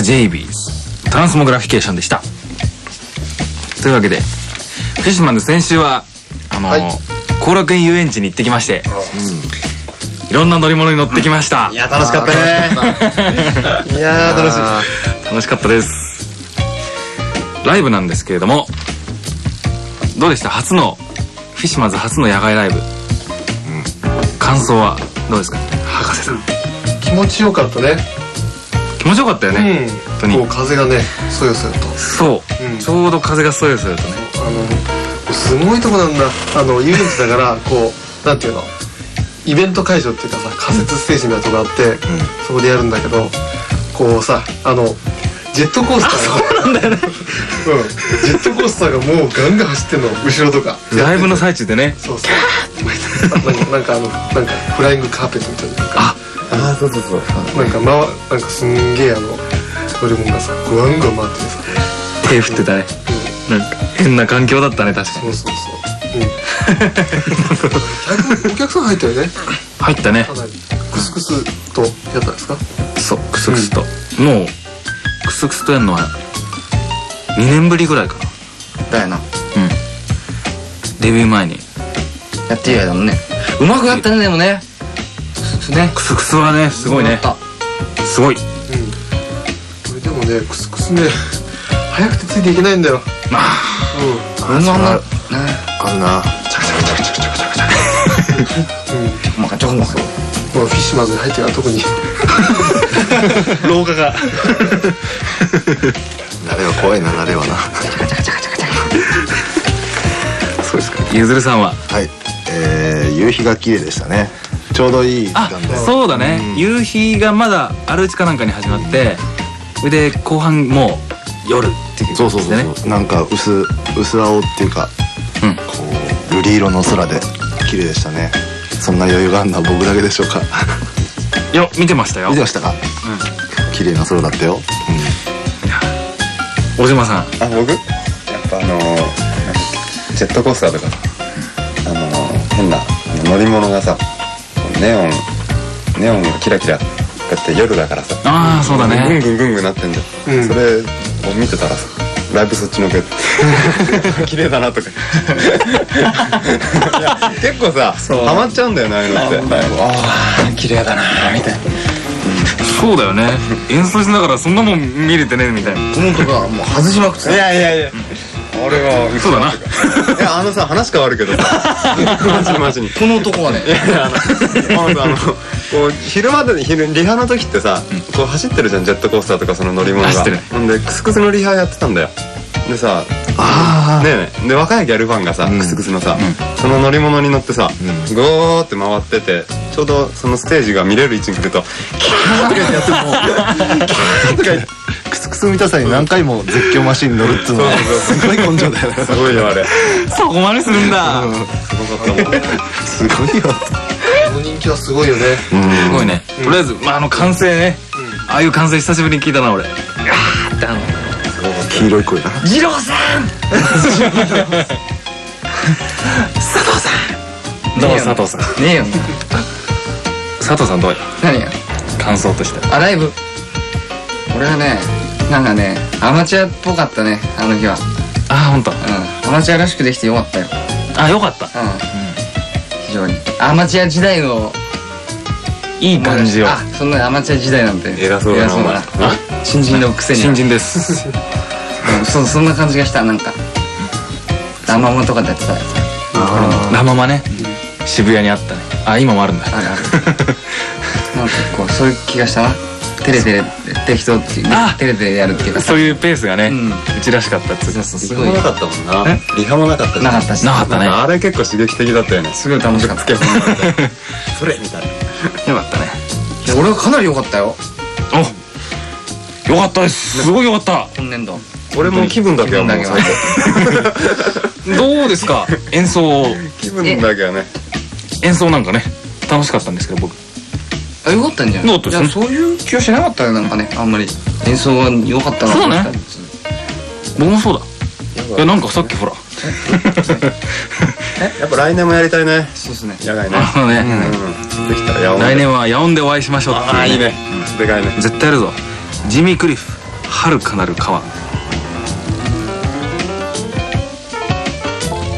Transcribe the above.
ザ・ JBs トランスモグラフィケーションでした。というわけでフィッシュマンで先週はあのはい。後楽園遊園地に行ってきましていろんな乗り物に乗ってきました、いや楽しかったね。いやー楽しい。楽しかったです。ライブなんですけれどもどうでした？初のフィッシュマンズ初の野外ライブ、感想はどうですか？博士さん。気持ちよかったね気持ちよかったよね、本当に。こう風がねそよそよと。そう、うん。ちょうど風がそよそよとね。あのすごいとこなんだ。あの遊園地だからこうなんていうの？イベント会場っていうかさ仮設ステージみたいなとこがあって、そこでやるんだけどこうさあのジェットコースターがそうなんだよね。うん。ジェットコースターがもうガンガン走ってんの後ろとか。ライブの最中でね。そうそう。なんかあのなんかフライングカーペットみたいなあああそうそうそう。なんかまわなんかすんげえあの乗り物がさグワングワン回っててさ。手振ってたね。なんか変な環境だったね確かに。そうそうそう。うん。客 お客さん入ったよね。入ったね。かなり。クスクスとやったんですか？そうクスクスと、もうクスクスとやるのは2年ぶりぐらいかな。だよな。うん。デビュー前に。やってるやだもんね。うまくやったねでもねね。クスクスはねすごいね。すごい。うん。これでもねクスクスね早くてついていけないんだよ。あうたうんあんなねあるなうまかちょこまかんこのフィッシュマンズに入ってから特に廊下が慣れは怖いな慣れはなそうですかゆずるさんははいえー夕日が綺麗でしたねちょうどいい時あ間で。そうだね、うん。夕日がまだあるうちかなんかに始まってそれで後半もう夜っていうそうそうそう感じでねそう。なんか薄薄青っていうかうん。こう瑠璃色の空で綺麗でしたね。そんな余裕があるのは僕だけでしょうか。いや見てましたよ。見てましたか？綺麗な空だったよ、小島さん。あ僕？やっぱあのージェットコースターとかさあのー変な乗り物がさネオンネオンがキラキラだって夜だからさ。ああそうだぐんねぐんぐんぐんなってんじゃん、うんそれを見てたらさライブそっちのけ綺麗だなとか結構さハマっちゃうんだよねああいうのってああ綺麗だなみたいなそうだよね演奏しながらそんなもん見れてねみたいなこのとこはもう外しまくっていやいやいや俺はそうだなあのさ話変わるけどさ。マジマジにこの男はね。いやいやあのあのあのこう昼までに昼リハの時ってさ、こう走ってるじゃんジェットコースターとかその乗り物が。走ってる。ほんでクスクスのリハやってたんだよ。でさあねえねえ。で若いギャルファンがさ、ん。クスクスのさ、その乗り物に乗ってさ、ゴーって回っててちょうどそのステージが見れる位置に来るとあクスクス見たさに何回も絶叫マシンに乗るっていうのは。すごい根性だよねすごいよあれ。そこまでするんだ。すごいよ人気はすごいよね。すごいね。とりあえずまああの歓声ね。ああいう歓声久しぶりに聞いたな俺。いやーってあの黄色い声だな。二郎さん。どうも佐藤さん。ねえよ 佐藤さんどうよ何が感想として。あライブ。俺はねなんかねアマチュアっぽかったねあの日は。ああ本当。うん。アマチュアらしくできてよかったよ。あよかった。うん。非常に。アマチュア時代のいい感じを。あそんなアマチュア時代なんて。偉そうだなお前。新人のくせに。新人です。うん。そそんな感じがしたなんか。ラママとかでやってた。ラママね。渋谷にあったね。あ今もあるんだ。あるある。なんかこうそういう気がしたなテレテレ適当ってテレテレやるっていうかさ。そういうペースがねうん。うちらしかったっつそううそう。すごいなかったもんな。リハもなかったしなかったしなかったね。あれ結構刺激的だったよね。すごい楽しかった。い それみたいな。よかったね。や俺はかなり良かったよ。およかったです。すごいよかった。今年度。俺も気分だけはもう気分だけは。どうですか？演奏 気分だけはね。演奏なんかね楽しかったんですけど僕あ良かったんじゃない？よかったですね。いやそういう気はしなかったよなんかね。あんまり。演奏が良かったな。と思ったそうね僕もそうだ。いやなんかさっきほら。やっぱ来年もやりたいね。そうですね。野外ね。あのね。うん。できたら来年は野音でお会いしましょうってうああいいね。でかいね。絶対やるぞ。ジミー・クリフ遥かなる川